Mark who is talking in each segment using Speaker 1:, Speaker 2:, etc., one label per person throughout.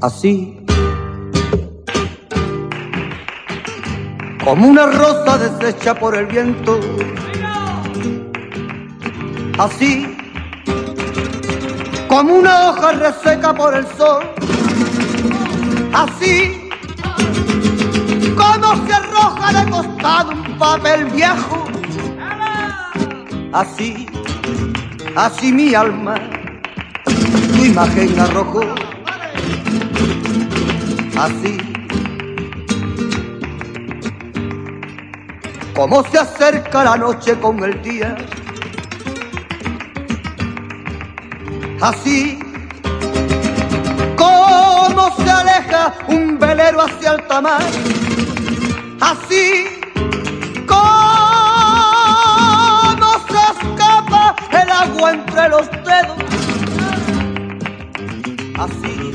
Speaker 1: así. Como una rosa deshecha por el viento, así. Como una hoja reseca por el sol, así. Como se arroja de costado un papel viejo, así. Así mi alma, tu imagen arrojó así. Como se acerca la noche con el día, así. Como se aleja un velero hacia alta mar, así. Como se escapa el agua entre los dedos, así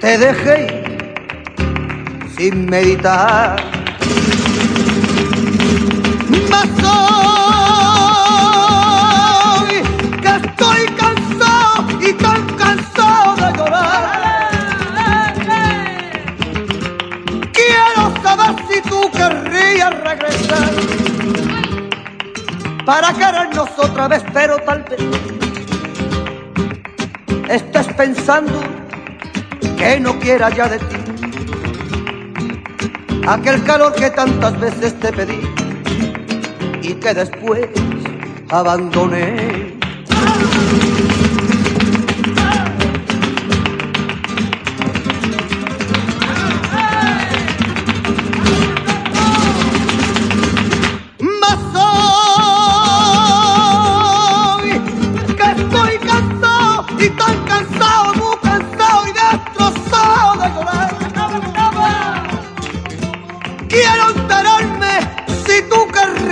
Speaker 1: te dejé sin meditar. Mas hoy que estoy cansado y tan cansado de llorar. Quiero saber si tú querrías regresar para querernos otra vez, pero tal vez estés pensando que no quiera ya de ti aquel calor que tantas veces te pedí y que después abandoné.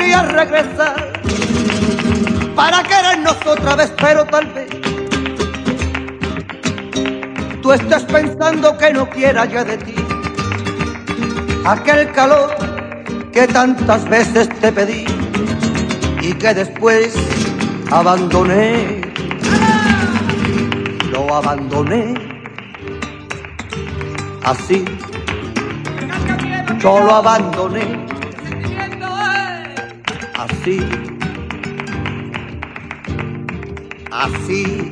Speaker 1: Querrías regresar para querernos otra vez, pero tal vez tú estés pensando que no quiera ya de ti aquel calor que tantas veces te pedí y que después abandoné. Lo abandoné así. Yo lo abandoné así, así.